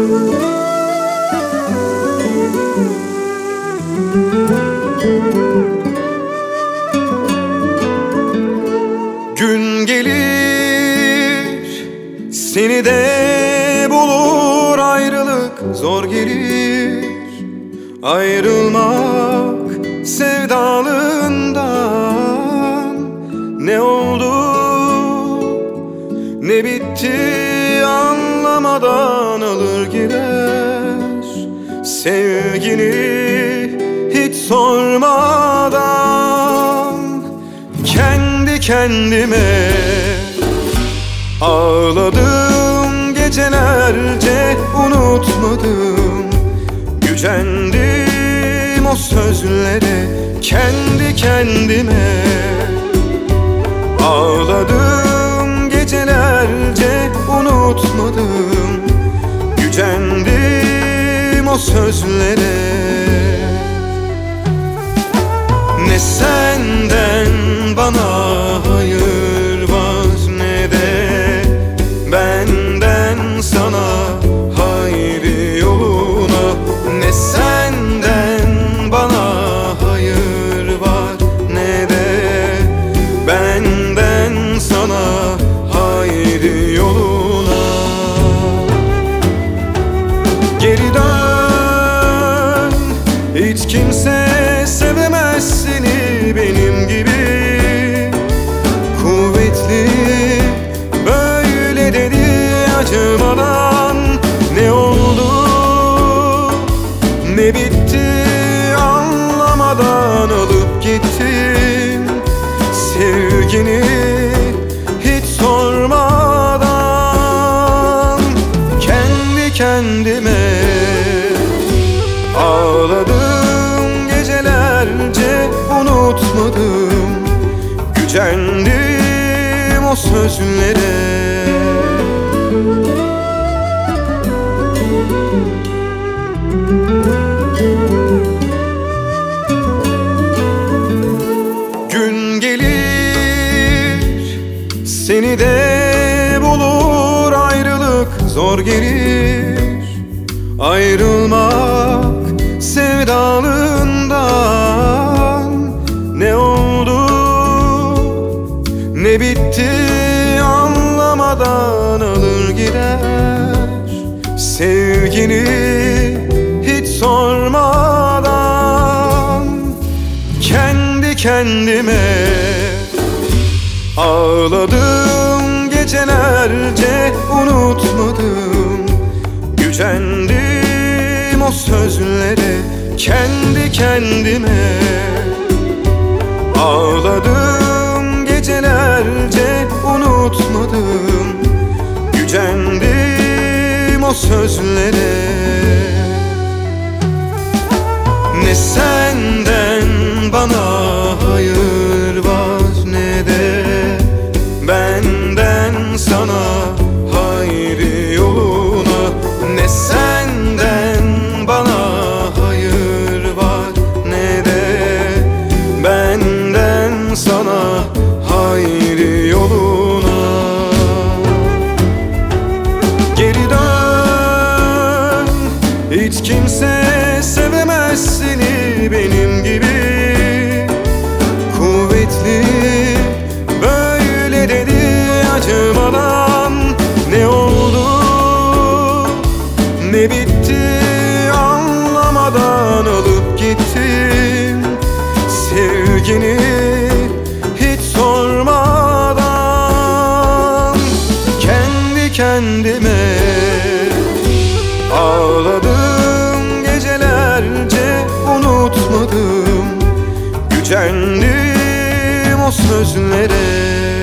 Gün gelir seni de bulur ayrılık zor gelir. Ayrılmak sevdalığından Ne oldu ne bitti anlamadan alır gider Sevgini hiç sormadan Kendi kendime Ağladım gecelerce unutmadım. Gücendim o sözlere kendi kendime. Ağladım gecelerce unutmadım sözlere. Ne senden kimse sevemez seni benim gibi. Kuvvetli böyle dedi acımadan. Ne oldu ne bitti anlamadan alıp gittin Sevgini hiç sormadan. Kendi kendime o sözlere. Gün gelir seni de bulur ayrılık zor gelir. Ayrılmak sevdalığından bitti anlamadan alır gider. Sevgini hiç sormadan Kendi kendime Ağladım gecelerce unutmadım. Gücendim o sözlere kendi kendime sözlere Ne senden Sevgini hiç sormadan Kendi kendime Ağladım gecelerce unutmadım Gücendim o sözlere